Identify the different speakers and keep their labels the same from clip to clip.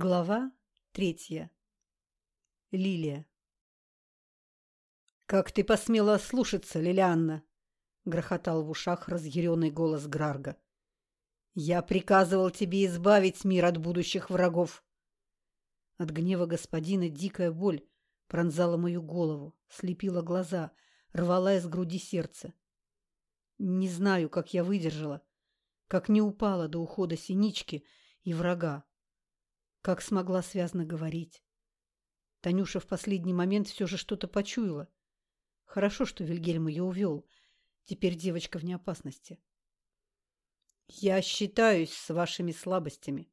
Speaker 1: Глава третья. Лилия. «Как ты посмела ослушаться, Лилианна?» — грохотал в ушах разъяренный голос Грарга. «Я приказывал тебе избавить мир от будущих врагов!» От гнева господина дикая боль пронзала мою голову, слепила глаза, рвала из груди сердце. Не знаю, как я выдержала, как не упала до ухода синички и врага как смогла связно говорить. Танюша в последний момент все же что-то почуяла. Хорошо, что Вильгельм ее увел. Теперь девочка вне опасности. «Я считаюсь с вашими слабостями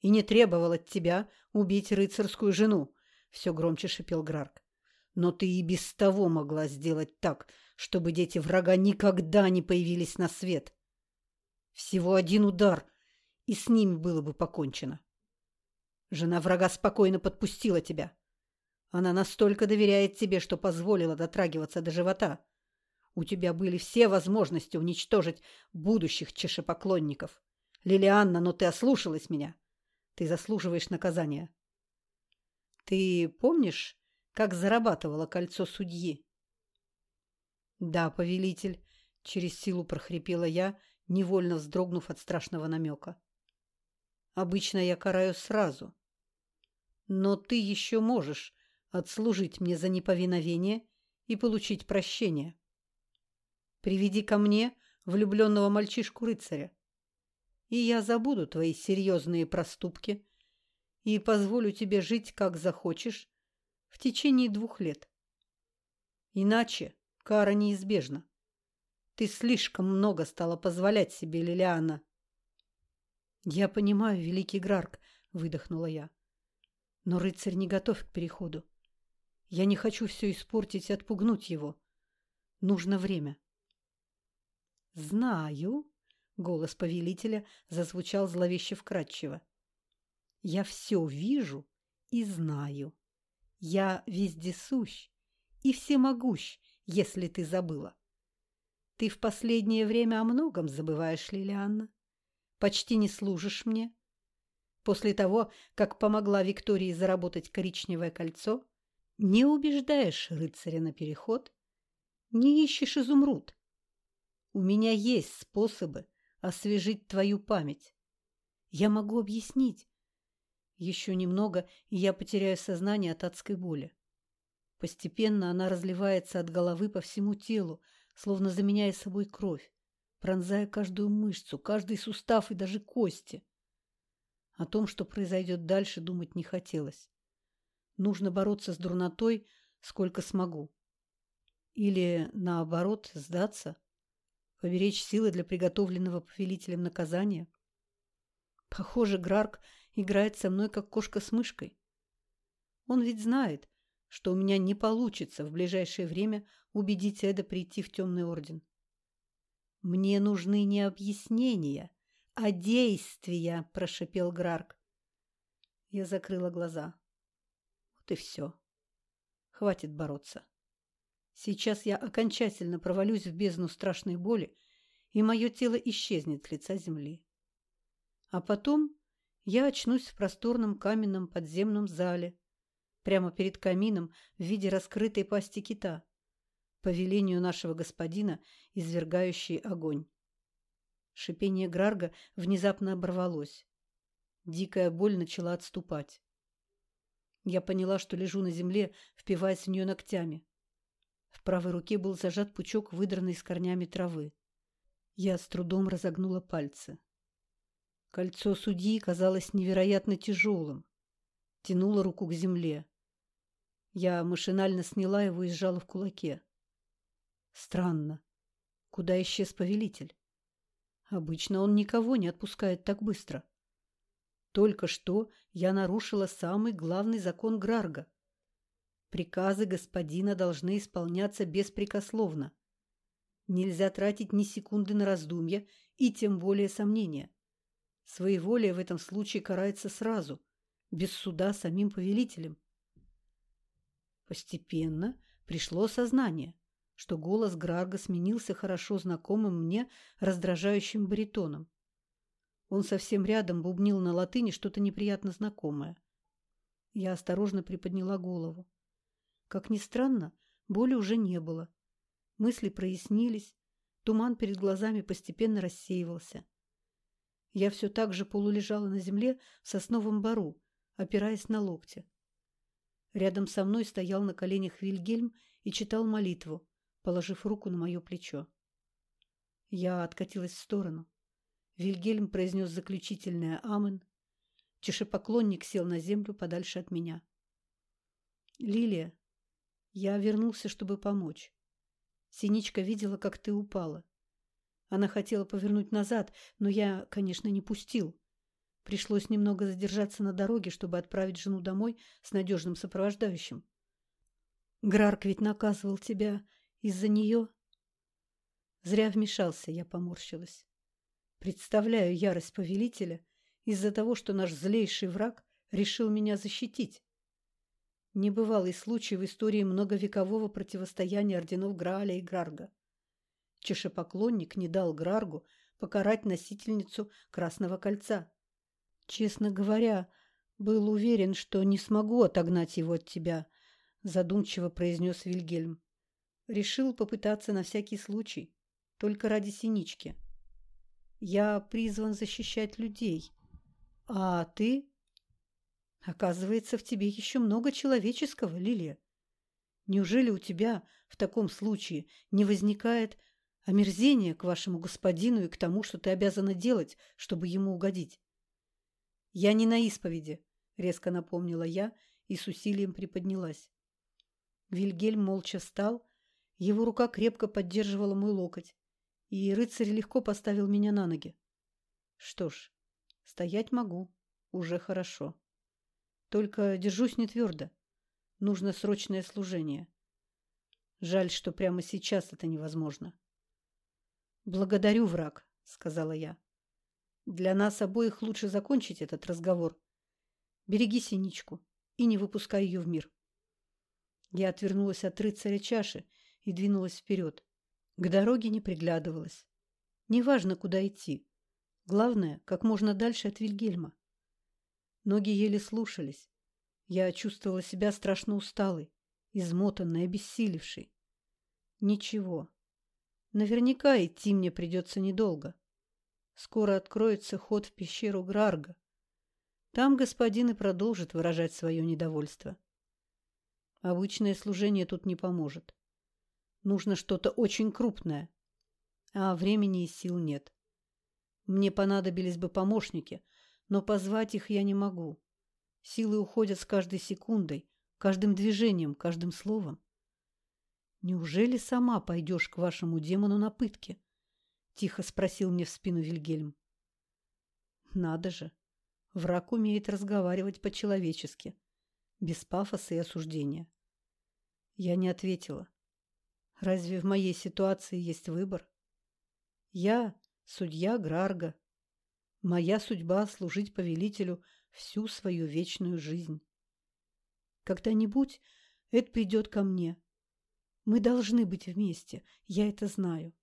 Speaker 1: и не требовал от тебя убить рыцарскую жену», — все громче шипел Грарк. «Но ты и без того могла сделать так, чтобы дети врага никогда не появились на свет. Всего один удар, и с ними было бы покончено». Жена врага спокойно подпустила тебя. Она настолько доверяет тебе, что позволила дотрагиваться до живота. У тебя были все возможности уничтожить будущих чешепоклонников. Лилианна, но ты ослушалась меня. Ты заслуживаешь наказания. Ты помнишь, как зарабатывала кольцо судьи? Да, повелитель, через силу прохрипела я, невольно вздрогнув от страшного намека. Обычно я караю сразу, но ты еще можешь отслужить мне за неповиновение и получить прощение. Приведи ко мне влюбленного мальчишку-рыцаря, и я забуду твои серьезные проступки и позволю тебе жить, как захочешь, в течение двух лет. Иначе кара неизбежна. Ты слишком много стала позволять себе, Лилиана. Я понимаю, великий Грарк, выдохнула я. Но рыцарь не готов к переходу. Я не хочу все испортить и отпугнуть его. Нужно время. «Знаю», — голос повелителя зазвучал зловеще вкрадчиво. «Я все вижу и знаю. Я вездесущ и всемогущ, если ты забыла. Ты в последнее время о многом забываешь, Лилианна. Почти не служишь мне, После того, как помогла Виктории заработать коричневое кольцо, не убеждаешь рыцаря на переход, не ищешь изумруд. У меня есть способы освежить твою память. Я могу объяснить. Еще немного, и я потеряю сознание от адской боли. Постепенно она разливается от головы по всему телу, словно заменяя собой кровь, пронзая каждую мышцу, каждый сустав и даже кости. О том, что произойдет дальше, думать не хотелось. Нужно бороться с дурнотой, сколько смогу. Или, наоборот, сдаться, поберечь силы для приготовленного повелителем наказания. Похоже, Грарк играет со мной, как кошка с мышкой. Он ведь знает, что у меня не получится в ближайшее время убедить Эда прийти в Темный Орден. Мне нужны не объяснения, а действия, – прошепел Грарк. Я закрыла глаза. Вот и все. Хватит бороться. Сейчас я окончательно провалюсь в бездну страшной боли, и мое тело исчезнет с лица земли. А потом я очнусь в просторном каменном подземном зале, прямо перед камином в виде раскрытой пасти кита, по велению нашего господина, извергающий огонь. Шипение Грарга внезапно оборвалось. Дикая боль начала отступать. Я поняла, что лежу на земле, впиваясь в нее ногтями. В правой руке был зажат пучок выдранной с корнями травы. Я с трудом разогнула пальцы. Кольцо судьи казалось невероятно тяжелым. Тянула руку к земле. Я машинально сняла его и сжала в кулаке. Странно. Куда исчез повелитель? Обычно он никого не отпускает так быстро. Только что я нарушила самый главный закон Грарга. Приказы господина должны исполняться беспрекословно. Нельзя тратить ни секунды на раздумья и тем более сомнения. Своеволие в этом случае карается сразу, без суда самим повелителем. Постепенно пришло сознание что голос Грарга сменился хорошо знакомым мне раздражающим баритоном. Он совсем рядом бубнил на латыни что-то неприятно знакомое. Я осторожно приподняла голову. Как ни странно, боли уже не было. Мысли прояснились, туман перед глазами постепенно рассеивался. Я все так же полулежала на земле в сосновом бару, опираясь на локти. Рядом со мной стоял на коленях Вильгельм и читал молитву, положив руку на мое плечо. Я откатилась в сторону. Вильгельм произнес заключительное «Амен». Чешепоклонник сел на землю подальше от меня. «Лилия, я вернулся, чтобы помочь. Синичка видела, как ты упала. Она хотела повернуть назад, но я, конечно, не пустил. Пришлось немного задержаться на дороге, чтобы отправить жену домой с надежным сопровождающим. Грарк ведь наказывал тебя из-за нее. Зря вмешался, я поморщилась. Представляю ярость повелителя из-за того, что наш злейший враг решил меня защитить. Небывалый случай в истории многовекового противостояния орденов Грааля и Грарга. Чешепоклонник не дал Граргу покарать носительницу Красного Кольца. Честно говоря, был уверен, что не смогу отогнать его от тебя, задумчиво произнес Вильгельм. Решил попытаться на всякий случай, только ради синички. Я призван защищать людей. А ты? Оказывается, в тебе еще много человеческого, Лилия. Неужели у тебя в таком случае не возникает омерзения к вашему господину и к тому, что ты обязана делать, чтобы ему угодить? «Я не на исповеди», — резко напомнила я и с усилием приподнялась. Вильгельм молча встал, его рука крепко поддерживала мой локоть, и рыцарь легко поставил меня на ноги. Что ж, стоять могу, уже хорошо. Только держусь не твердо. Нужно срочное служение. Жаль, что прямо сейчас это невозможно. «Благодарю, враг», — сказала я. Для нас обоих лучше закончить этот разговор. Береги синичку и не выпускай ее в мир. Я отвернулась от рыцаря чаши и двинулась вперед. К дороге не приглядывалась. Неважно, куда идти. Главное, как можно дальше от Вильгельма. Ноги еле слушались. Я чувствовала себя страшно усталой, измотанной, обессилевшей. Ничего. Наверняка идти мне придется недолго. Скоро откроется ход в пещеру Грарга. Там господин и продолжит выражать свое недовольство. Обычное служение тут не поможет. Нужно что-то очень крупное, а времени и сил нет. Мне понадобились бы помощники, но позвать их я не могу. Силы уходят с каждой секундой, каждым движением, каждым словом. Неужели сама пойдешь к вашему демону на пытки? Тихо спросил мне в спину Вильгельм. Надо же. Враг умеет разговаривать по-человечески, без пафоса и осуждения. Я не ответила. Разве в моей ситуации есть выбор? Я судья Грарга. Моя судьба — служить повелителю всю свою вечную жизнь. Когда-нибудь Эд придет ко мне. Мы должны быть вместе, я это знаю.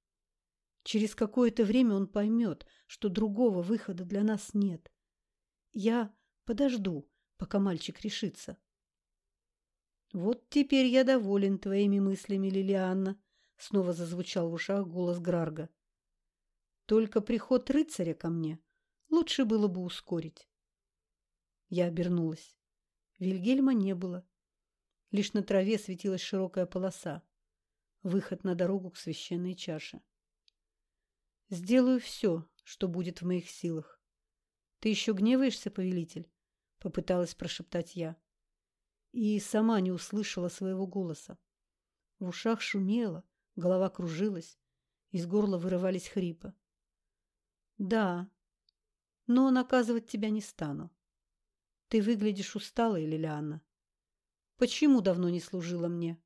Speaker 1: Через какое-то время он поймет, что другого выхода для нас нет. Я подожду, пока мальчик решится. «Вот теперь я доволен твоими мыслями, Лилианна», — снова зазвучал в ушах голос Грарга. «Только приход рыцаря ко мне лучше было бы ускорить». Я обернулась. Вильгельма не было. Лишь на траве светилась широкая полоса. Выход на дорогу к священной чаше. Сделаю все, что будет в моих силах. Ты еще гневаешься, повелитель? Попыталась прошептать я. И сама не услышала своего голоса. В ушах шумело, голова кружилась, из горла вырывались хрипы. Да, но наказывать тебя не стану. Ты выглядишь усталой, Лилианна. Почему давно не служила мне?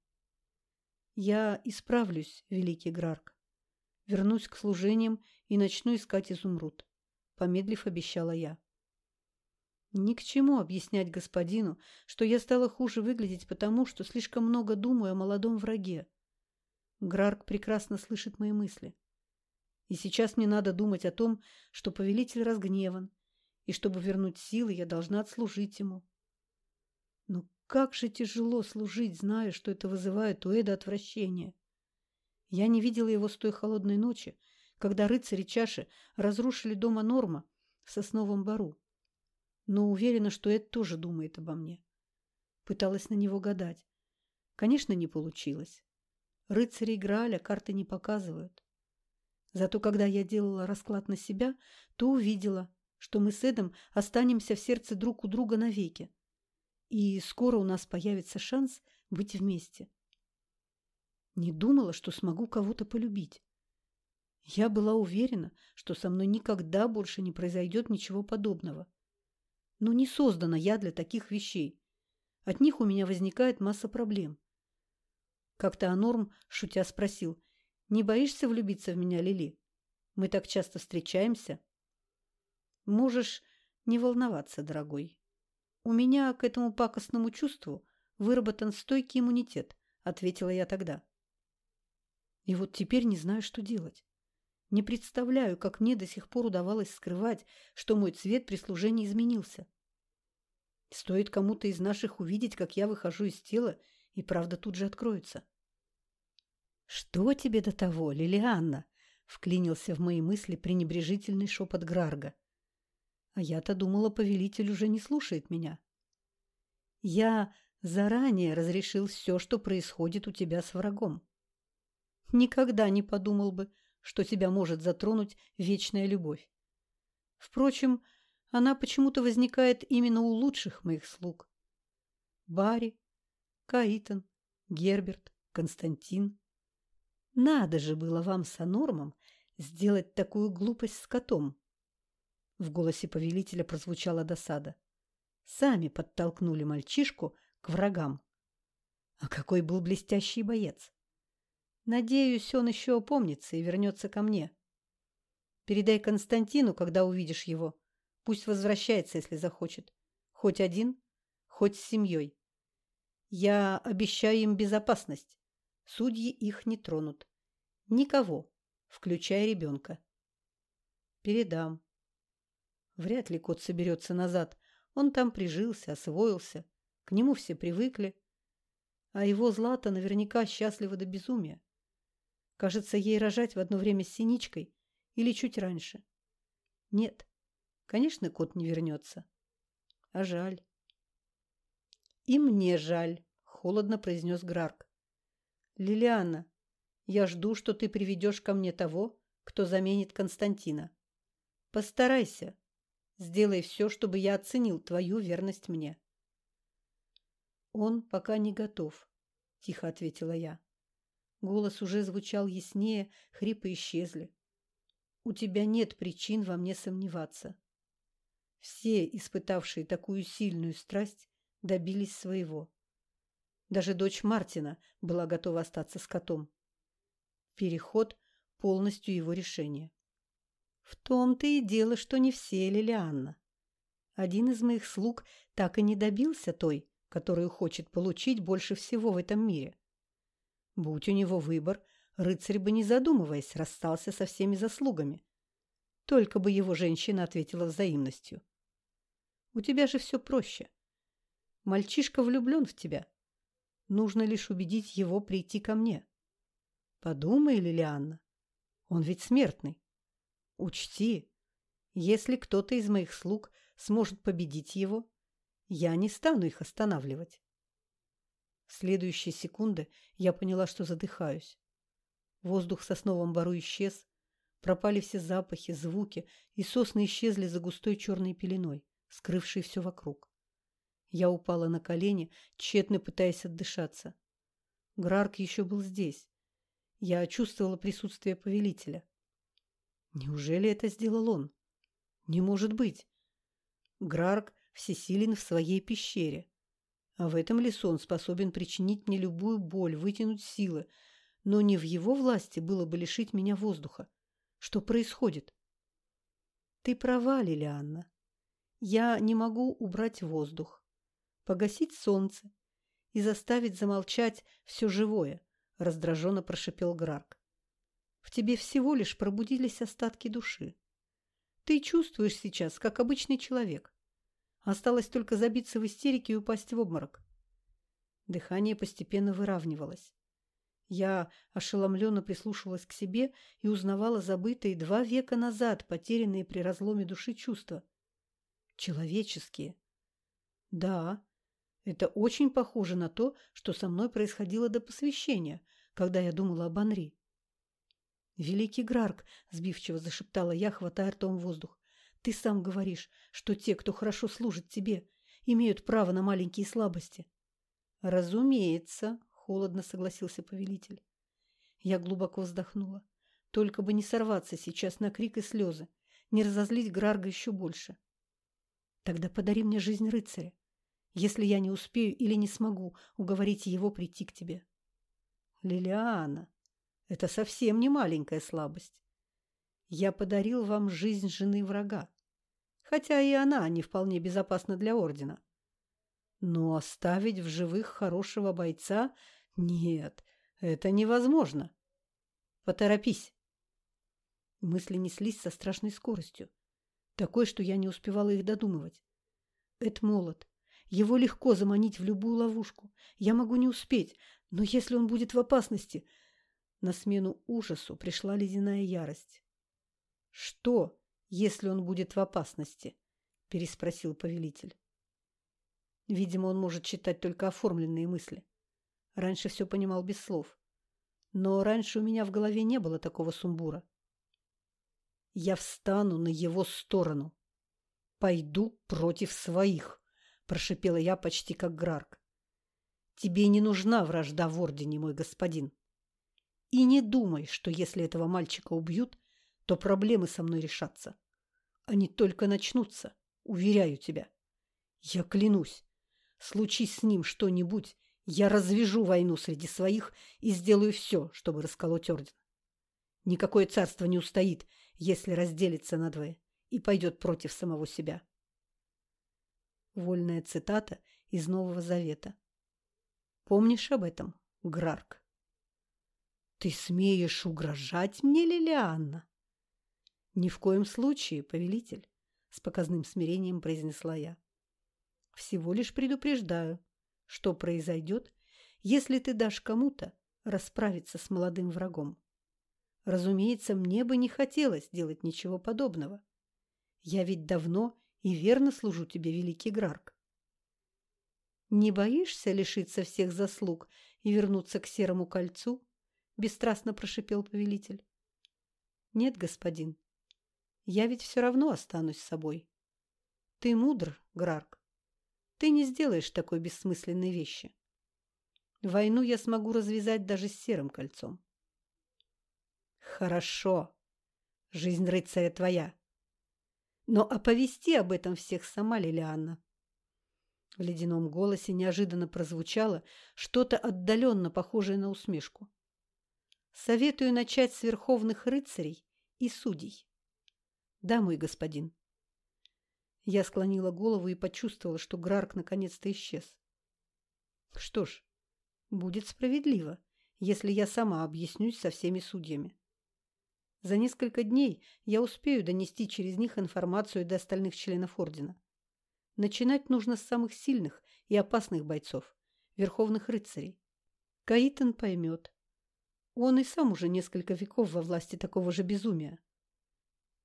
Speaker 1: Я исправлюсь, великий Грарк. Вернусь к служениям и начну искать изумруд. Помедлив, обещала я. Ни к чему объяснять господину, что я стала хуже выглядеть потому, что слишком много думаю о молодом враге. Грарк прекрасно слышит мои мысли. И сейчас мне надо думать о том, что повелитель разгневан, и чтобы вернуть силы, я должна отслужить ему. Но как же тяжело служить, зная, что это вызывает у Эда отвращение. Я не видела его с той холодной ночи, когда рыцари чаши разрушили дома Норма в сосновом бару. Но уверена, что Эд тоже думает обо мне. Пыталась на него гадать. Конечно, не получилось. Рыцари Грааля карты не показывают. Зато когда я делала расклад на себя, то увидела, что мы с Эдом останемся в сердце друг у друга навеки. И скоро у нас появится шанс быть вместе. Не думала, что смогу кого-то полюбить. Я была уверена, что со мной никогда больше не произойдет ничего подобного. Но не создана я для таких вещей. От них у меня возникает масса проблем. Как-то Анорм, шутя, спросил, «Не боишься влюбиться в меня, Лили? Мы так часто встречаемся». «Можешь не волноваться, дорогой. У меня к этому пакостному чувству выработан стойкий иммунитет», — ответила я тогда. И вот теперь не знаю, что делать. Не представляю, как мне до сих пор удавалось скрывать, что мой цвет при служении изменился. Стоит кому-то из наших увидеть, как я выхожу из тела, и правда тут же откроется. «Что тебе до того, Лилианна?» — вклинился в мои мысли пренебрежительный шепот Грарга. А я-то думала, повелитель уже не слушает меня. «Я заранее разрешил все, что происходит у тебя с врагом. Никогда не подумал бы, что тебя может затронуть вечная любовь. Впрочем, она почему-то возникает именно у лучших моих слуг. Барри, Каитан, Герберт, Константин. Надо же было вам с Анормом сделать такую глупость с котом. В голосе повелителя прозвучала досада. Сами подтолкнули мальчишку к врагам. А какой был блестящий боец! Надеюсь, он еще опомнится и вернется ко мне. Передай Константину, когда увидишь его. Пусть возвращается, если захочет. Хоть один, хоть с семьей. Я обещаю им безопасность. Судьи их не тронут. Никого, включая ребенка. Передам. Вряд ли кот соберется назад. Он там прижился, освоился. К нему все привыкли. А его Злата наверняка счастлива до безумия. Кажется, ей рожать в одно время с Синичкой или чуть раньше. Нет, конечно, кот не вернется. А жаль. И мне жаль, холодно произнес Грарк. Лилиана, я жду, что ты приведешь ко мне того, кто заменит Константина. Постарайся. Сделай все, чтобы я оценил твою верность мне. Он пока не готов, тихо ответила я. Голос уже звучал яснее, хрипы исчезли. У тебя нет причин во мне сомневаться. Все, испытавшие такую сильную страсть, добились своего. Даже дочь Мартина была готова остаться с котом. Переход полностью его решение. В том-то и дело, что не все, Лилианна. Один из моих слуг так и не добился той, которую хочет получить больше всего в этом мире. Будь у него выбор, рыцарь бы, не задумываясь, расстался со всеми заслугами. Только бы его женщина ответила взаимностью. У тебя же все проще. Мальчишка влюблен в тебя. Нужно лишь убедить его прийти ко мне. Подумай, Лилианна, он ведь смертный. Учти, если кто-то из моих слуг сможет победить его, я не стану их останавливать. В следующие секунды я поняла, что задыхаюсь. Воздух в сосновом бару исчез, пропали все запахи, звуки, и сосны исчезли за густой черной пеленой, скрывшей все вокруг. Я упала на колени, тщетно пытаясь отдышаться. Грарк еще был здесь. Я чувствовала присутствие повелителя. Неужели это сделал он? Не может быть. Грарк всесилен в своей пещере. А в этом лесу он способен причинить мне любую боль, вытянуть силы. Но не в его власти было бы лишить меня воздуха. Что происходит? Ты права, Лилианна. Я не могу убрать воздух погасить солнце и заставить замолчать все живое, раздраженно прошипел Грарк. В тебе всего лишь пробудились остатки души. Ты чувствуешь сейчас, как обычный человек. Осталось только забиться в истерике и упасть в обморок. Дыхание постепенно выравнивалось. Я ошеломленно прислушивалась к себе и узнавала забытые два века назад потерянные при разломе души чувства. Человеческие. Да, это очень похоже на то, что со мной происходило до посвящения, когда я думала об Анри. «Великий Грарк», — сбивчиво зашептала я, хватая ртом воздух, — «ты сам говоришь, что те, кто хорошо служит тебе, имеют право на маленькие слабости». «Разумеется», — холодно согласился повелитель. Я глубоко вздохнула. Только бы не сорваться сейчас на крик и слезы, не разозлить Грарга еще больше. «Тогда подари мне жизнь рыцаря, если я не успею или не смогу уговорить его прийти к тебе». «Лилиана», это совсем не маленькая слабость. Я подарил вам жизнь жены врага, хотя и она не вполне безопасна для Ордена. Но оставить в живых хорошего бойца – нет, это невозможно. Поторопись. Мысли неслись со страшной скоростью, такой, что я не успевала их додумывать. Эд молод. Его легко заманить в любую ловушку. Я могу не успеть, но если он будет в опасности – на смену ужасу пришла ледяная ярость. «Что, если он будет в опасности?» – переспросил повелитель. Видимо, он может читать только оформленные мысли. Раньше все понимал без слов. Но раньше у меня в голове не было такого сумбура. Я встану на его сторону. Пойду против своих, прошипела я почти как Грарк. Тебе не нужна вражда в Ордене, мой господин. И не думай, что если этого мальчика убьют, то проблемы со мной решатся. Они только начнутся, уверяю тебя. Я клянусь, случись с ним что-нибудь, я развяжу войну среди своих и сделаю все, чтобы расколоть орден. Никакое царство не устоит, если разделится надвое и пойдет против самого себя. Вольная цитата из Нового Завета. Помнишь об этом, Грарк? «Ты смеешь угрожать мне, Лилианна?» «Ни в коем случае, повелитель», — с показным смирением произнесла я. «Всего лишь предупреждаю, что произойдет, если ты дашь кому-то расправиться с молодым врагом. Разумеется, мне бы не хотелось делать ничего подобного. Я ведь давно и верно служу тебе, великий Грарк. Не боишься лишиться всех заслуг и вернуться к серому кольцу?» бесстрастно прошипел повелитель. Нет, господин. Я ведь все равно останусь собой. Ты мудр, Грарк. Ты не сделаешь такой бессмысленной вещи. Войну я смогу развязать даже с серым кольцом. Хорошо. Жизнь рыцаря твоя. Но оповести об этом всех сама Лилианна. В ледяном голосе неожиданно прозвучало что-то отдаленно похожее на усмешку. Советую начать с верховных рыцарей и судей. Да, мой господин. Я склонила голову и почувствовала, что Грарк наконец-то исчез. Что ж, будет справедливо, если я сама объяснюсь со всеми судьями. За несколько дней я успею донести через них информацию до остальных членов Ордена. Начинать нужно с самых сильных и опасных бойцов, верховных рыцарей. Каитан поймет, он и сам уже несколько веков во власти такого же безумия.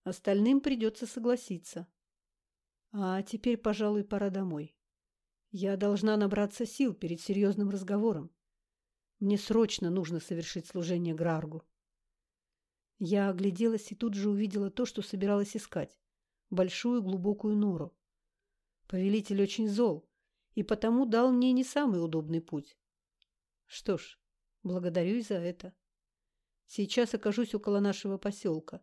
Speaker 1: Остальным придется согласиться. А теперь, пожалуй, пора домой. Я должна набраться сил перед серьезным разговором. Мне срочно нужно совершить служение Граргу. Я огляделась и тут же увидела то, что собиралась искать. Большую глубокую нору. Повелитель очень зол и потому дал мне не самый удобный путь. Что ж, Благодарю и за это. Сейчас окажусь около нашего поселка,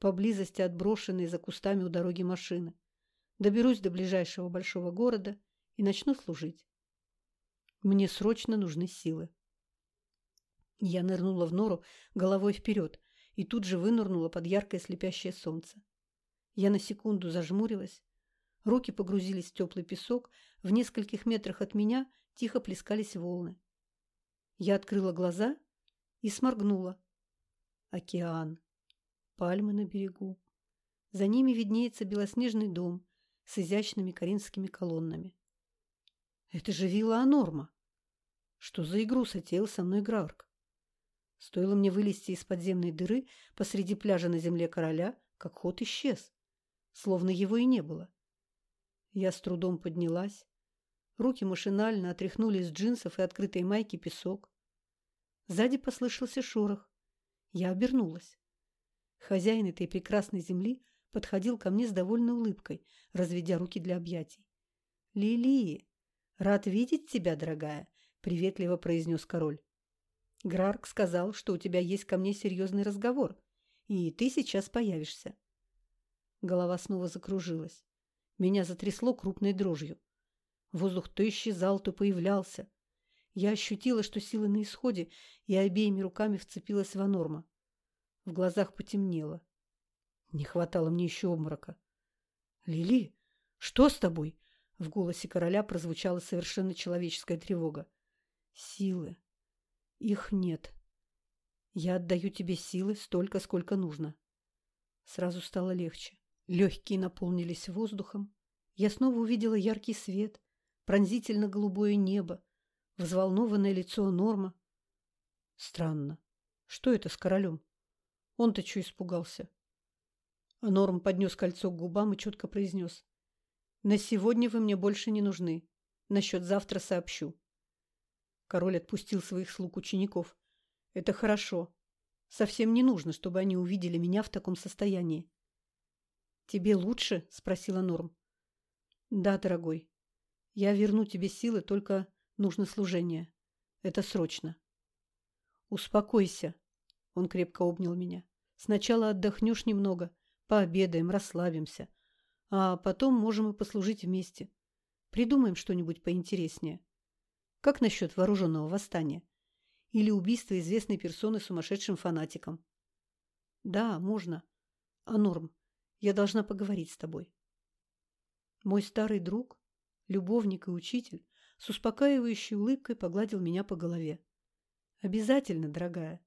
Speaker 1: поблизости от брошенной за кустами у дороги машины. Доберусь до ближайшего большого города и начну служить. Мне срочно нужны силы. Я нырнула в нору головой вперед и тут же вынырнула под яркое слепящее солнце. Я на секунду зажмурилась. Руки погрузились в теплый песок. В нескольких метрах от меня тихо плескались волны. Я открыла глаза и сморгнула. океан, пальмы на берегу. За ними виднеется белоснежный дом с изящными коринфскими колоннами. Это же вилла Анорма. Что за игру сотеял со мной Грарк? Стоило мне вылезти из подземной дыры посреди пляжа на земле короля, как ход исчез, словно его и не было. Я с трудом поднялась. Руки машинально отряхнули с джинсов и открытой майки песок. Сзади послышался шорох. Я обернулась. Хозяин этой прекрасной земли подходил ко мне с довольной улыбкой, разведя руки для объятий. «Лили, рад видеть тебя, дорогая», — приветливо произнес король. «Грарк сказал, что у тебя есть ко мне серьезный разговор, и ты сейчас появишься». Голова снова закружилась. Меня затрясло крупной дрожью. Воздух то исчезал, то появлялся. Я ощутила, что силы на исходе, и обеими руками вцепилась в Анорма. В глазах потемнело. Не хватало мне еще обморока. «Лили, что с тобой?» В голосе короля прозвучала совершенно человеческая тревога. «Силы. Их нет. Я отдаю тебе силы столько, сколько нужно». Сразу стало легче. Легкие наполнились воздухом. Я снова увидела яркий свет, пронзительно-голубое небо, взволнованное лицо Норма. Странно. Что это с королем? Он-то что испугался? А Норм поднес кольцо к губам и четко произнес. «На сегодня вы мне больше не нужны. Насчет завтра сообщу». Король отпустил своих слуг учеников. «Это хорошо. Совсем не нужно, чтобы они увидели меня в таком состоянии». «Тебе лучше?» – спросила Норм. «Да, дорогой. Я верну тебе силы, только нужно служение. Это срочно». «Успокойся», – он крепко обнял меня. «Сначала отдохнешь немного, Пообедаем, расслабимся. А потом можем и послужить вместе. Придумаем что-нибудь поинтереснее. Как насчет вооруженного восстания? Или убийства известной персоны сумасшедшим фанатиком? Да, можно. А Норм, я должна поговорить с тобой. Мой старый друг, любовник и учитель, с успокаивающей улыбкой погладил меня по голове. Обязательно, дорогая.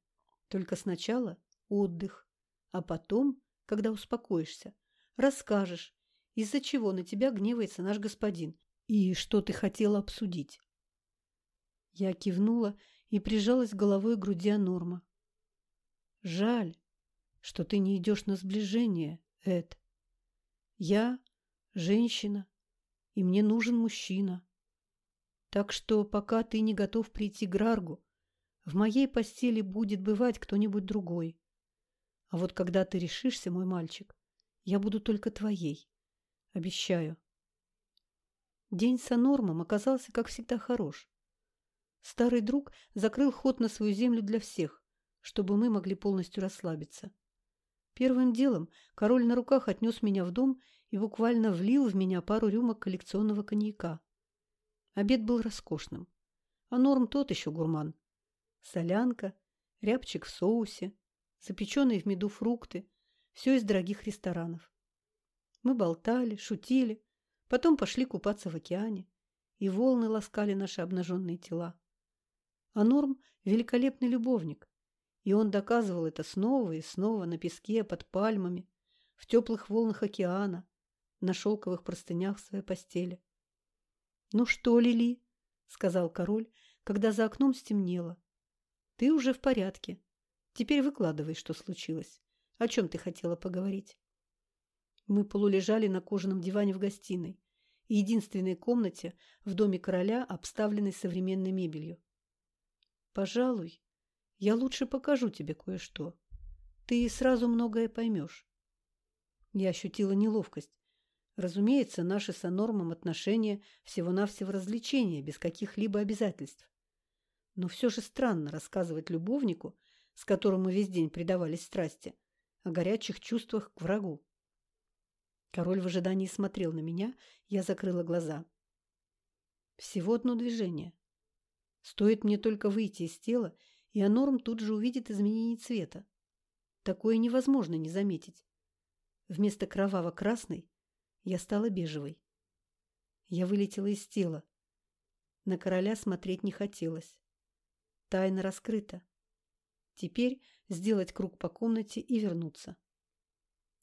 Speaker 1: Только сначала отдых, а потом когда успокоишься, расскажешь, из-за чего на тебя гневается наш господин и что ты хотела обсудить. Я кивнула и прижалась головой к груди Норма. Жаль, что ты не идешь на сближение, Эд. Я женщина, и мне нужен мужчина. Так что пока ты не готов прийти к Граргу, в моей постели будет бывать кто-нибудь другой. А вот когда ты решишься, мой мальчик, я буду только твоей. Обещаю. День с Анормом оказался, как всегда, хорош. Старый друг закрыл ход на свою землю для всех, чтобы мы могли полностью расслабиться. Первым делом король на руках отнес меня в дом и буквально влил в меня пару рюмок коллекционного коньяка. Обед был роскошным. А Норм тот еще гурман. Солянка, рябчик в соусе, запеченные в меду фрукты, все из дорогих ресторанов. Мы болтали, шутили, потом пошли купаться в океане, и волны ласкали наши обнаженные тела. А Норм – великолепный любовник, и он доказывал это снова и снова на песке, под пальмами, в теплых волнах океана, на шелковых простынях в своей постели. «Ну что, Лили?» – сказал король, когда за окном стемнело. «Ты уже в порядке. Теперь выкладывай, что случилось. О чем ты хотела поговорить?» Мы полулежали на кожаном диване в гостиной, единственной комнате в доме короля, обставленной современной мебелью. «Пожалуй, я лучше покажу тебе кое-что. Ты сразу многое поймешь». Я ощутила неловкость. Разумеется, наши с Анормом отношения всего-навсего развлечения, без каких-либо обязательств. Но все же странно рассказывать любовнику с которым мы весь день предавались страсти, о горячих чувствах к врагу. Король в ожидании смотрел на меня, я закрыла глаза. Всего одно движение. Стоит мне только выйти из тела, и Анорм тут же увидит изменение цвета. Такое невозможно не заметить. Вместо кроваво-красной я стала бежевой. Я вылетела из тела. На короля смотреть не хотелось. Тайна раскрыта. Теперь сделать круг по комнате и вернуться.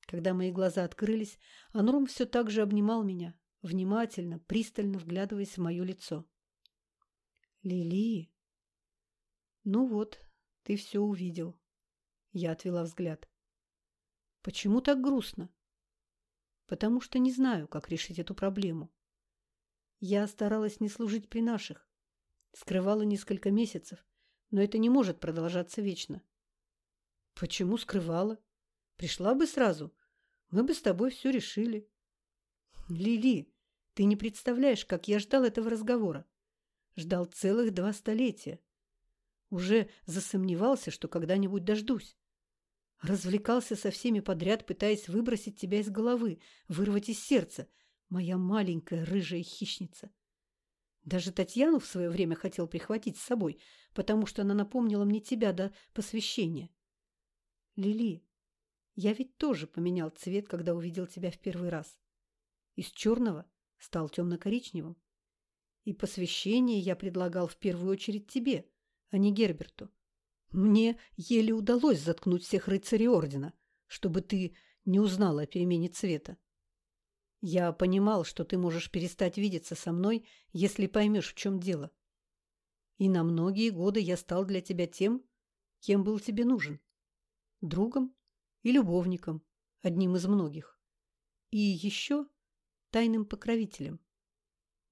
Speaker 1: Когда мои глаза открылись, Анрум все так же обнимал меня, внимательно, пристально вглядываясь в мое лицо. «Лили!» «Ну вот, ты все увидел». Я отвела взгляд. «Почему так грустно?» «Потому что не знаю, как решить эту проблему. Я старалась не служить при наших. Скрывала несколько месяцев, но это не может продолжаться вечно». «Почему скрывала? Пришла бы сразу. Мы бы с тобой все решили». «Лили, ты не представляешь, как я ждал этого разговора. Ждал целых два столетия. Уже засомневался, что когда-нибудь дождусь. Развлекался со всеми подряд, пытаясь выбросить тебя из головы, вырвать из сердца, моя маленькая рыжая хищница. Даже Татьяну в свое время хотел прихватить с собой, потому что она напомнила мне тебя до посвящения. Лили, я ведь тоже поменял цвет, когда увидел тебя в первый раз. Из черного стал темно-коричневым. И посвящение я предлагал в первую очередь тебе, а не Герберту. Мне еле удалось заткнуть всех рыцарей Ордена, чтобы ты не узнала о перемене цвета. Я понимал, что ты можешь перестать видеться со мной, если поймешь, в чем дело. И на многие годы я стал для тебя тем, кем был тебе нужен. Другом и любовником, одним из многих. И еще тайным покровителем.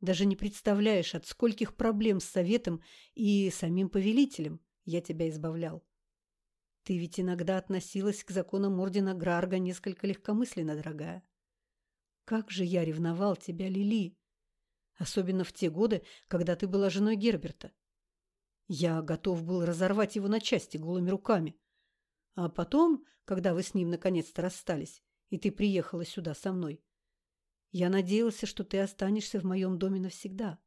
Speaker 1: Даже не представляешь, от скольких проблем с советом и самим повелителем я тебя избавлял. Ты ведь иногда относилась к законам Ордена Грарга несколько легкомысленно, дорогая. Как же я ревновал тебя, Лили! Особенно в те годы, когда ты была женой Герберта. Я готов был разорвать его на части голыми руками. А потом, когда вы с ним наконец-то расстались, и ты приехала сюда со мной, я надеялся, что ты останешься в моем доме навсегда.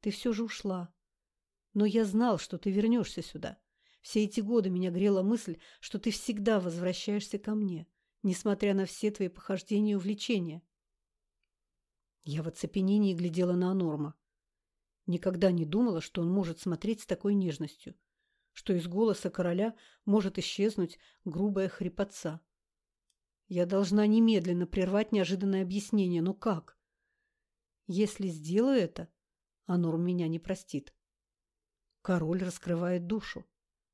Speaker 1: Ты все же ушла. Но я знал, что ты вернешься сюда. Все эти годы меня грела мысль, что ты всегда возвращаешься ко мне, несмотря на все твои похождения и увлечения. Я в оцепенении глядела на Норма. Никогда не думала, что он может смотреть с такой нежностью, что из голоса короля может исчезнуть грубая хрипотца. Я должна немедленно прервать неожиданное объяснение. Но как? Если сделаю это, Анор меня не простит. Король раскрывает душу,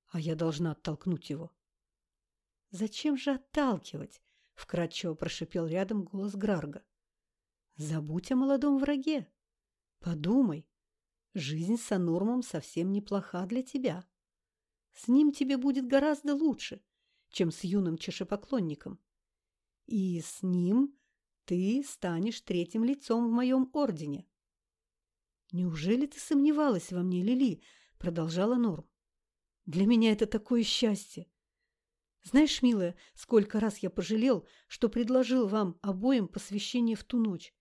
Speaker 1: а я должна оттолкнуть его. «Зачем же отталкивать?» — вкратчиво прошипел рядом голос Грарга. «Забудь о молодом враге. Подумай, жизнь с Анормом совсем неплоха для тебя. С ним тебе будет гораздо лучше, чем с юным чешепоклонником. И с ним ты станешь третьим лицом в моем ордене. Неужели ты сомневалась во мне, Лили? Продолжала Норм. Для меня это такое счастье. Знаешь, милая, сколько раз я пожалел, что предложил вам обоим посвящение в ту ночь.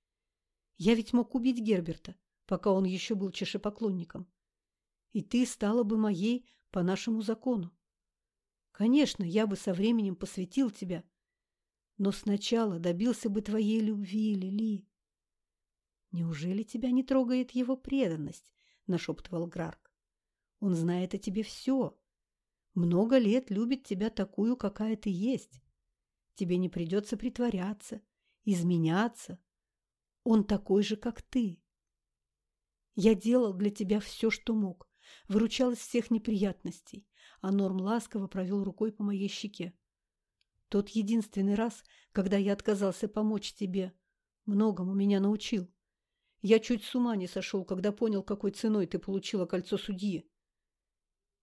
Speaker 1: Я ведь мог убить Герберта, пока он еще был чешепоклонником. И ты стала бы моей по нашему закону. Конечно, я бы со временем посвятил тебя, но сначала добился бы твоей любви, Лили. Неужели тебя не трогает его преданность? нашептывал Грарк. Он знает о тебе все. Много лет любит тебя такую, какая ты есть. Тебе не придется притворяться, изменяться. Он такой же, как ты. Я делал для тебя все, что мог, выручал из всех неприятностей, а Норм ласково провел рукой по моей щеке. Тот единственный раз, когда я отказался помочь тебе, многому меня научил. Я чуть с ума не сошел, когда понял, какой ценой ты получила кольцо судьи.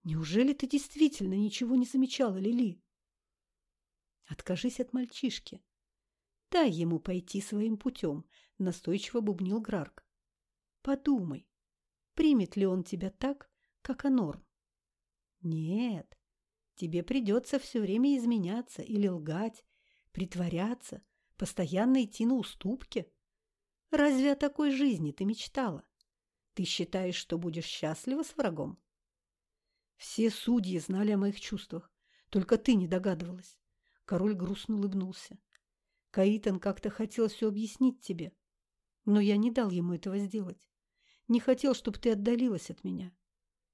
Speaker 1: Неужели ты действительно ничего не замечала, Лили? Откажись от мальчишки. Дай ему пойти своим путем, настойчиво бубнил Грарк. Подумай, примет ли он тебя так, как Анорм? Нет, Тебе придется все время изменяться или лгать, притворяться, постоянно идти на уступки. Разве о такой жизни ты мечтала? Ты считаешь, что будешь счастлива с врагом? Все судьи знали о моих чувствах, только ты не догадывалась. Король грустно улыбнулся. Каитан как-то хотел все объяснить тебе, но я не дал ему этого сделать. Не хотел, чтобы ты отдалилась от меня.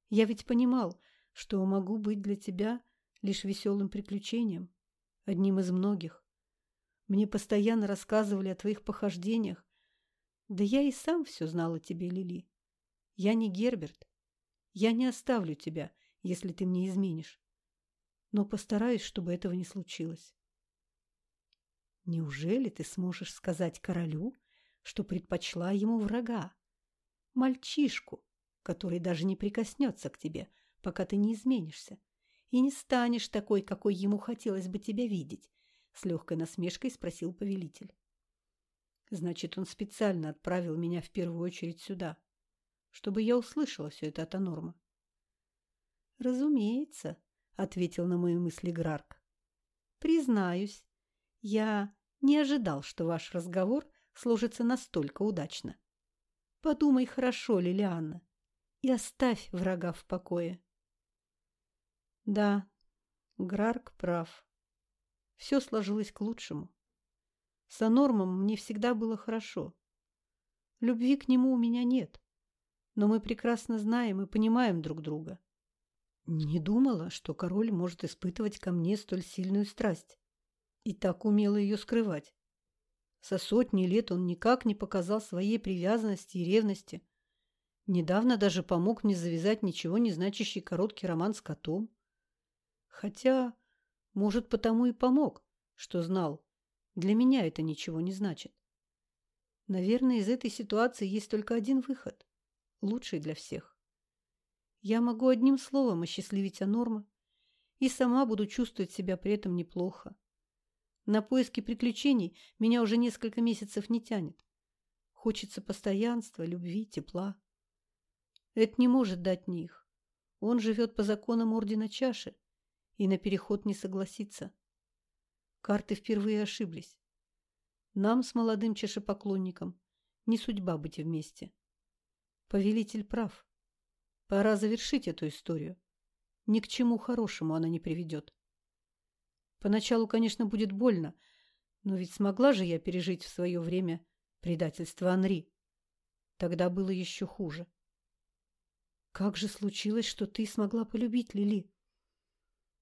Speaker 1: Я ведь понимал, что могу быть для тебя лишь веселым приключением, одним из многих. Мне постоянно рассказывали о твоих похождениях. Да я и сам все знал о тебе, Лили. Я не Герберт. Я не оставлю тебя, если ты мне изменишь. Но постараюсь, чтобы этого не случилось. Неужели ты сможешь сказать королю, что предпочла ему врага? Мальчишку, который даже не прикоснется к тебе, пока ты не изменишься, и не станешь такой, какой ему хотелось бы тебя видеть, с легкой насмешкой спросил повелитель. Значит, он специально отправил меня в первую очередь сюда, чтобы я услышала все это от Анорма. Разумеется, ответил на мои мысли Грарк. Признаюсь, я не ожидал, что ваш разговор сложится настолько удачно. Подумай хорошо, Лилианна, и оставь врага в покое. Да, Грарк прав. Все сложилось к лучшему. С Анормом мне всегда было хорошо. Любви к нему у меня нет, но мы прекрасно знаем и понимаем друг друга. Не думала, что король может испытывать ко мне столь сильную страсть и так умело ее скрывать. За сотни лет он никак не показал своей привязанности и ревности. Недавно даже помог мне завязать ничего не значащий короткий роман с котом. Хотя может, потому и помог, что знал. Для меня это ничего не значит. Наверное, из этой ситуации есть только один выход. Лучший для всех. Я могу одним словом осчастливить Анорма и сама буду чувствовать себя при этом неплохо. На поиски приключений меня уже несколько месяцев не тянет. Хочется постоянства, любви, тепла. Это не может дать мне их. Он живет по законам Ордена Чаши, и на переход не согласится. Карты впервые ошиблись. Нам с молодым чашепоклонником не судьба быть вместе. Повелитель прав. Пора завершить эту историю. Ни к чему хорошему она не приведет. Поначалу, конечно, будет больно, но ведь смогла же я пережить в свое время предательство Анри. Тогда было еще хуже. Как же случилось, что ты смогла полюбить Лили?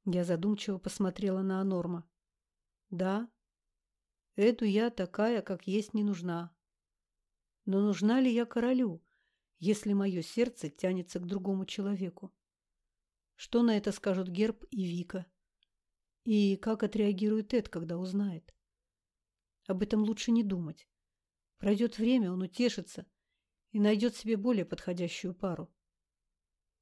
Speaker 1: Я задумчиво посмотрела на Анорма. Да, эту я такая, как есть, не нужна. Но нужна ли я королю, если мое сердце тянется к другому человеку? Что на это скажут Герб и Вика? И как отреагирует Эд, когда узнает? Об этом лучше не думать. Пройдет время, он утешится и найдет себе более подходящую пару.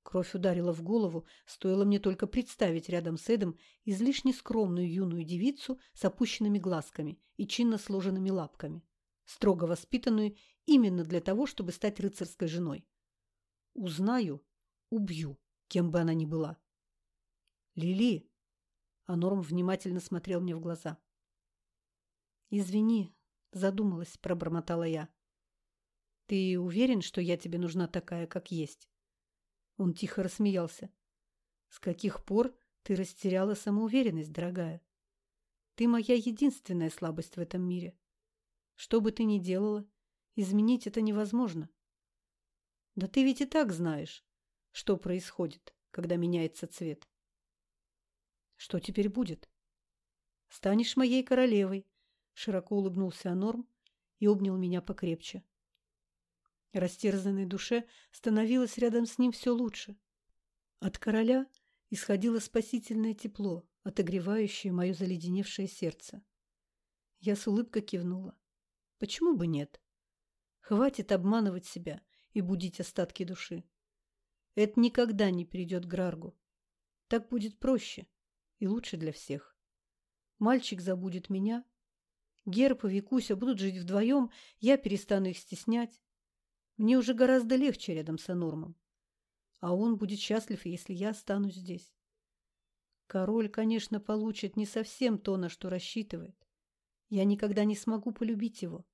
Speaker 1: Кровь ударила в голову, стоило мне только представить рядом с Эдом излишне скромную юную девицу с опущенными глазками и чинно сложенными лапками, строго воспитанную именно для того, чтобы стать рыцарской женой. Узнаю, убью, кем бы она ни была. «Лили!» А Норм внимательно смотрел мне в глаза. «Извини, задумалась», — пробормотала я. «Ты уверен, что я тебе нужна такая, как есть?» Он тихо рассмеялся. «С каких пор ты растеряла самоуверенность, дорогая? Ты моя единственная слабость в этом мире. Что бы ты ни делала, изменить это невозможно. Да ты ведь и так знаешь, что происходит, когда меняется цвет. Что теперь будет? Станешь моей королевой, широко улыбнулся Анорм и обнял меня покрепче. Растерзанной душе становилось рядом с ним все лучше. От короля исходило спасительное тепло, отогревающее мое заледеневшее сердце. Я с улыбкой кивнула. Почему бы нет? Хватит обманывать себя и будить остатки души. Это никогда не придет к Граргу. Так будет проще и лучше для всех. Мальчик забудет меня. Герб и Викуся будут жить вдвоем, я перестану их стеснять. Мне уже гораздо легче рядом с Энормом. А он будет счастлив, если я останусь здесь. Король, конечно, получит не совсем то, на что рассчитывает. Я никогда не смогу полюбить его.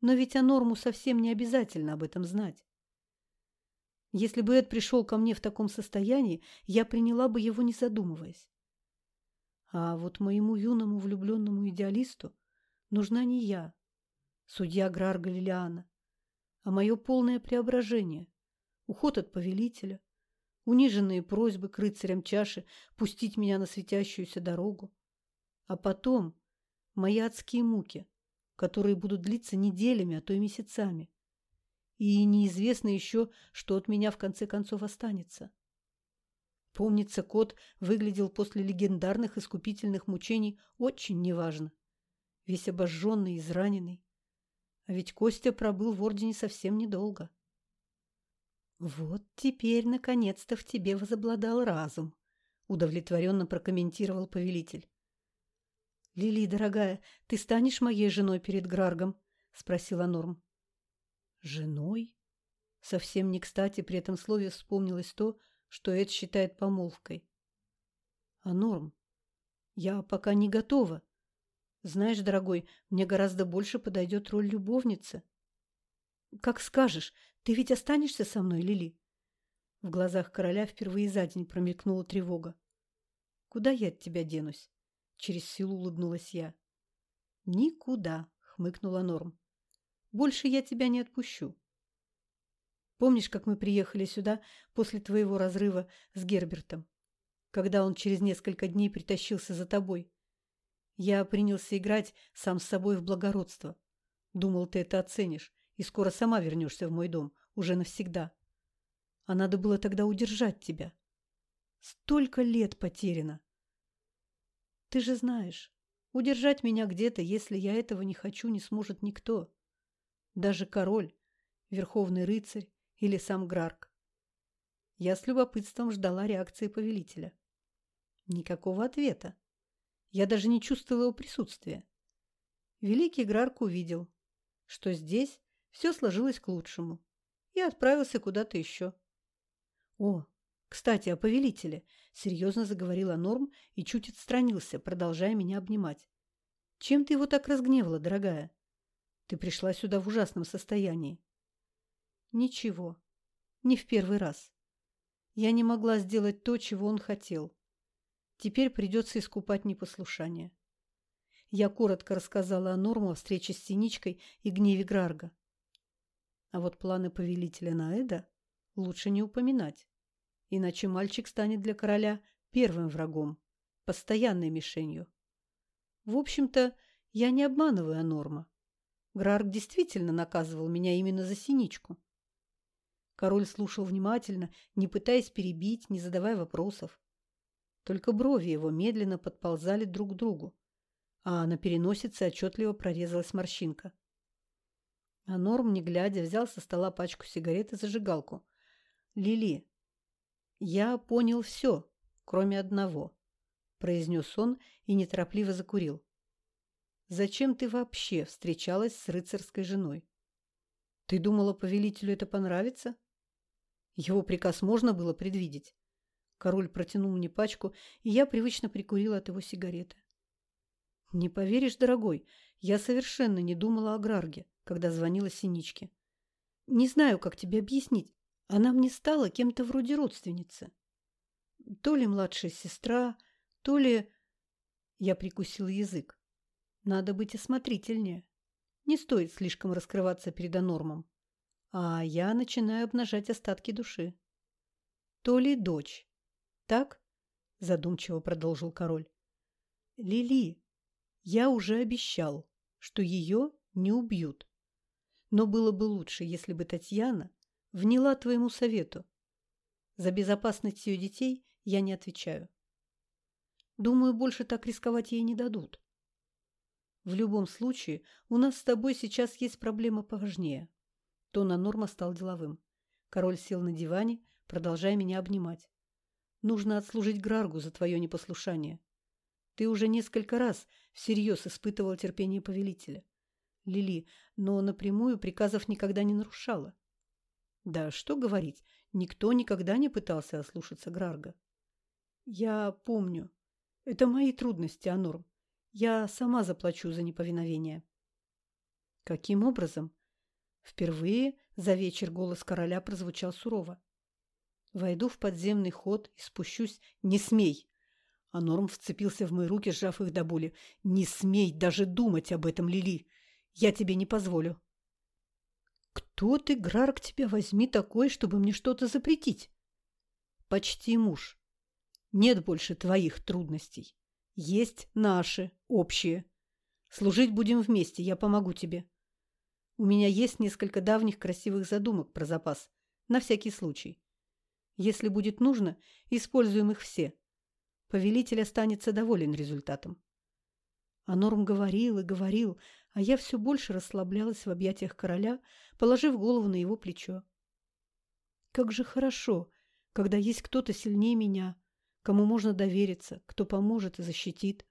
Speaker 1: Но ведь Анорму совсем не обязательно об этом знать. Если бы Эд пришел ко мне в таком состоянии, я приняла бы его, не задумываясь. А вот моему юному влюбленному идеалисту нужна не я, судья Грар Галилеана, а мое полное преображение, уход от повелителя, униженные просьбы к рыцарям чаши пустить меня на светящуюся дорогу. А потом мои адские муки, которые будут длиться неделями, а то и месяцами. И неизвестно еще, что от меня в конце концов останется. Помнится, кот выглядел после легендарных искупительных мучений очень неважно. Весь обожженный, израненный. А ведь Костя пробыл в Ордене совсем недолго. «Вот теперь, наконец-то, в тебе возобладал разум», — удовлетворенно прокомментировал повелитель. «Лили, дорогая, ты станешь моей женой перед Граргом?» — спросила Норм. «Женой?» Совсем не кстати при этом слове вспомнилось то, что Эд считает помолвкой. «А Норм, я пока не готова. Знаешь, дорогой, мне гораздо больше подойдет роль любовницы. Как скажешь, ты ведь останешься со мной, Лили? В глазах короля впервые за день промелькнула тревога. Куда я от тебя денусь? Через силу улыбнулась я. Никуда, хмыкнула Норм. Больше я тебя не отпущу. Помнишь, как мы приехали сюда после твоего разрыва с Гербертом, когда он через несколько дней притащился за тобой? Я принялся играть сам с собой в благородство. Думал, ты это оценишь, и скоро сама вернешься в мой дом, уже навсегда. А надо было тогда удержать тебя. Столько лет потеряно. Ты же знаешь, удержать меня где-то, если я этого не хочу, не сможет никто. Даже король, верховный рыцарь или сам Грарк. Я с любопытством ждала реакции повелителя. Никакого ответа. Я даже не чувствовала его присутствия. Великий Грарк увидел, что здесь все сложилось к лучшему, и отправился куда-то еще. «О, кстати, о повелителе!» — серьезно заговорила Норм и чуть отстранился, продолжая меня обнимать. «Чем ты его так разгневала, дорогая? Ты пришла сюда в ужасном состоянии». «Ничего, не в первый раз. Я не могла сделать то, чего он хотел. Теперь придется искупать непослушание. Я коротко рассказала о Норму, о встрече с Синичкой и гневе Грарга. А вот планы повелителя Наэда лучше не упоминать, иначе мальчик станет для короля первым врагом, постоянной мишенью. В общем-то, я не обманываю Норма. Грарг действительно наказывал меня именно за Синичку. Король слушал внимательно, не пытаясь перебить, не задавая вопросов. Только брови его медленно подползали друг к другу, а на переносице отчетливо прорезалась морщинка. А Норм, не глядя, взял со стола пачку сигарет и зажигалку. «Лили, я понял все, кроме одного», – произнес он и неторопливо закурил. «Зачем ты вообще встречалась с рыцарской женой? Ты думала, повелителю это понравится?» Его приказ можно было предвидеть. Король протянул мне пачку, и я привычно прикурила от его сигареты. Не поверишь, дорогой, я совершенно не думала о Грарге, когда звонила Синичке. Не знаю, как тебе объяснить. Она мне стала кем-то вроде родственницы. То ли младшая сестра, то ли... Я прикусила язык. Надо быть осмотрительнее. Не стоит слишком раскрываться перед Нормом. А я начинаю обнажать остатки души. То ли дочь, так? Задумчиво продолжил король. Лили, я уже обещал, что ее не убьют. Но было бы лучше, если бы Татьяна вняла твоему совету. За безопасность ее детей я не отвечаю. Думаю, больше так рисковать ей не дадут. В любом случае, у нас с тобой сейчас есть проблема поважнее. Тона Норма стал деловым. Король сел на диване, продолжая меня обнимать. Нужно отслужить Граргу за твое непослушание. Ты уже несколько раз всерьез испытывал терпение повелителя. Лили, но напрямую приказов никогда не нарушала. Да что говорить, никто никогда не пытался ослушаться Грарга. Я помню. Это мои трудности, Анорм. Я сама заплачу за неповиновение. Каким образом? Впервые за вечер голос короля прозвучал сурово. Войду в подземный ход и спущусь. Не смей! А вцепился в мои руки, сжав их до боли. Не смей даже думать об этом, Лили! Я тебе не позволю. Кто ты, Грарк, тебя возьми такой, чтобы мне что-то запретить? почти муж. Нет больше твоих трудностей. Есть наши, общие. Служить будем вместе, я помогу тебе. У меня есть несколько давних красивых задумок про запас, на всякий случай. Если будет нужно, используем их все. Повелитель останется доволен результатом. А Норм говорил и говорил, а я все больше расслаблялась в объятиях короля, положив голову на его плечо. Как же хорошо, когда есть кто-то сильнее меня, кому можно довериться, кто поможет и защитит.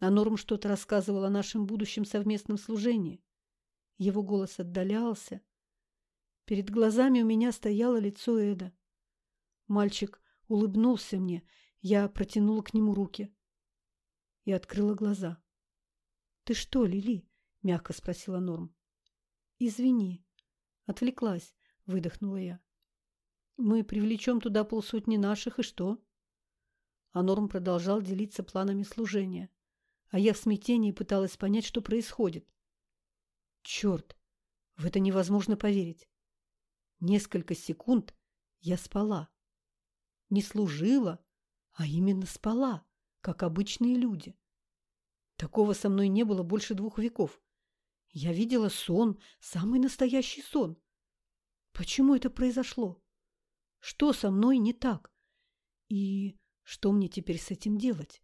Speaker 1: А Норм что-то рассказывал о нашем будущем совместном служении. Его голос отдалялся. Перед глазами у меня стояло лицо Эда. Мальчик улыбнулся мне, я протянула к нему руки и открыла глаза. «Ты что, Лили?» — мягко спросила Норм. «Извини». Отвлеклась, выдохнула я. «Мы привлечем туда полсотни наших, и что?» А Норм продолжал делиться планами служения, а я в смятении пыталась понять, что происходит. Черт, в это невозможно поверить. Несколько секунд я спала. Не служила, а именно спала, как обычные люди. Такого со мной не было больше двух веков. Я видела сон, самый настоящий сон. Почему это произошло? Что со мной не так? И что мне теперь с этим делать?